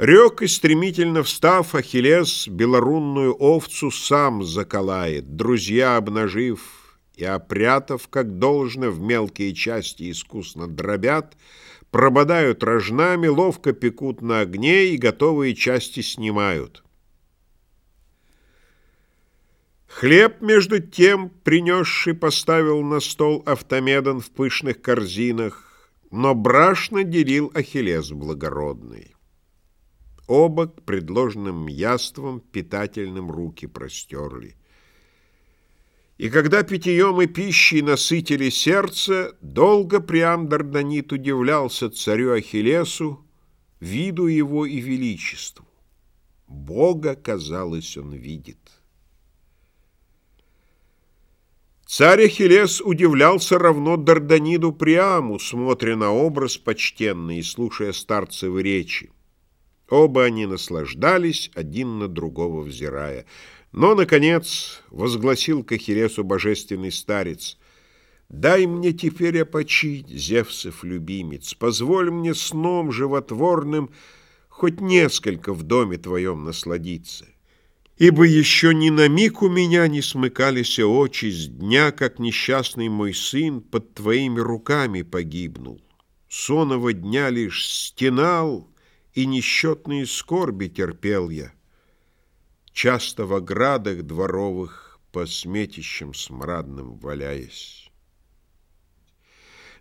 Рек и стремительно встав, Ахиллес белорунную овцу сам заколает, друзья обнажив и опрятав, как должно, в мелкие части искусно дробят, прободают рожнами, ловко пекут на огне и готовые части снимают. Хлеб, между тем, принесший, поставил на стол Автомедон в пышных корзинах, но брашно делил Ахиллес благородный. Оба к предложенным яствам питательным руки простерли. И когда питьем и пищей насытили сердце, долго Приам Дарданит удивлялся царю Ахиллесу, виду его и величеству. Бога, казалось, он видит. Царь Ахиллес удивлялся равно Дарданиду Приаму, смотря на образ почтенный и слушая старцевы речи. Оба они наслаждались, один на другого взирая. Но, наконец, возгласил к Ахиллесу божественный старец, «Дай мне теперь опочить, Зевсов любимец, позволь мне сном животворным хоть несколько в доме твоем насладиться, ибо еще ни на миг у меня не смыкались очи с дня, как несчастный мой сын под твоими руками погибнул. Сонного дня лишь стенал, и несчетные скорби терпел я. Часто в оградах дворовых по сметищам смрадным валяясь.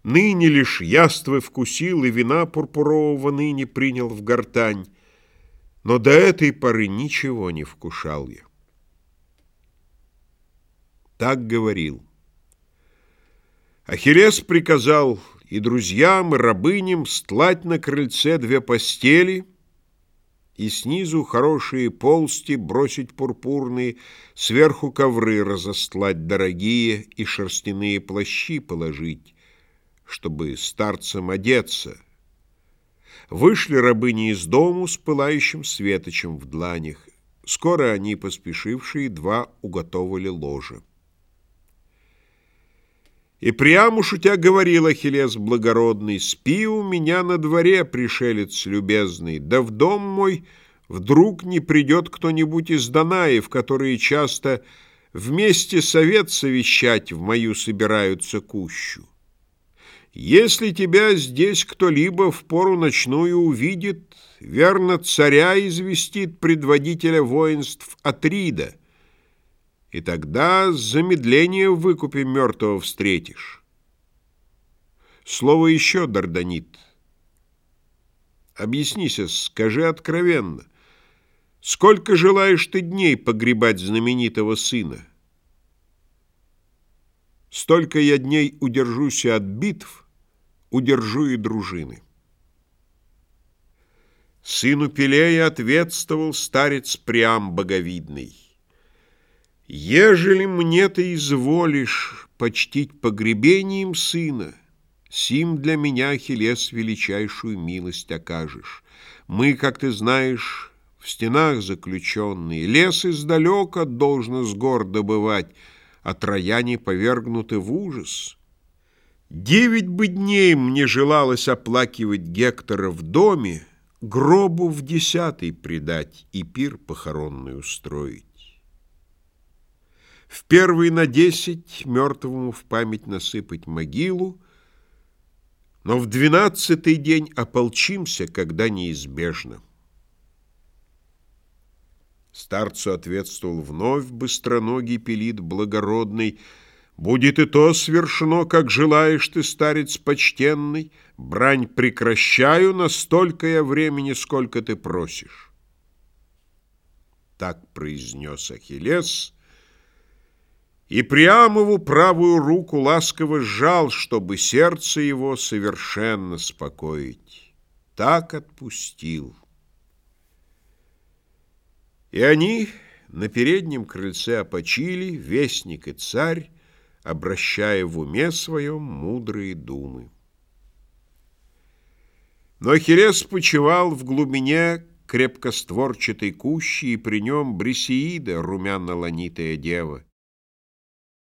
Ныне лишь яствы вкусил и вина пурпурового ныне принял в гортань, но до этой поры ничего не вкушал я. Так говорил. Ахиллес приказал и друзьям, и рабыням стлать на крыльце две постели и снизу хорошие полсти бросить пурпурные, сверху ковры разостлать дорогие и шерстяные плащи положить, чтобы старцам одеться. Вышли рабыни из дому с пылающим светочем в дланях. Скоро они, поспешившие, два уготовили ложе. И прямо шутя говорил Ахиллес благородный, «Спи у меня на дворе, пришелец любезный, да в дом мой вдруг не придет кто-нибудь из Данаев, которые часто вместе совет совещать в мою собираются кущу. Если тебя здесь кто-либо в пору ночную увидит, верно, царя известит предводителя воинств Атрида, и тогда замедление в выкупе мертвого встретишь. Слово еще, Дарданит. Объяснися, скажи откровенно, сколько желаешь ты дней погребать знаменитого сына? Столько я дней удержусь от битв, удержу и дружины. Сыну Пелея ответствовал старец Приам боговидный. Ежели мне ты изволишь почтить погребением сына, Сим для меня, Ахиллес, величайшую милость окажешь. Мы, как ты знаешь, в стенах заключенные, Лес издалека должно с гор добывать, А трояне повергнуты в ужас. Девять бы дней мне желалось оплакивать Гектора в доме, Гробу в десятый предать и пир похоронный устроить. В первый на десять мертвому в память насыпать могилу, но в двенадцатый день ополчимся, когда неизбежно. Старцу ответствовал вновь быстроногий пелит благородный, «Будет и то свершено, как желаешь ты, старец почтенный, брань прекращаю на столько я времени, сколько ты просишь». Так произнес Ахиллес, — и Приамову правую руку ласково сжал, чтобы сердце его совершенно спокоить. Так отпустил. И они на переднем крыльце опочили, вестник и царь, обращая в уме своем мудрые думы. Но Ахиллес почевал в глубине крепкостворчатой кущи, и при нем Брисеида, румяно-ланитая дева,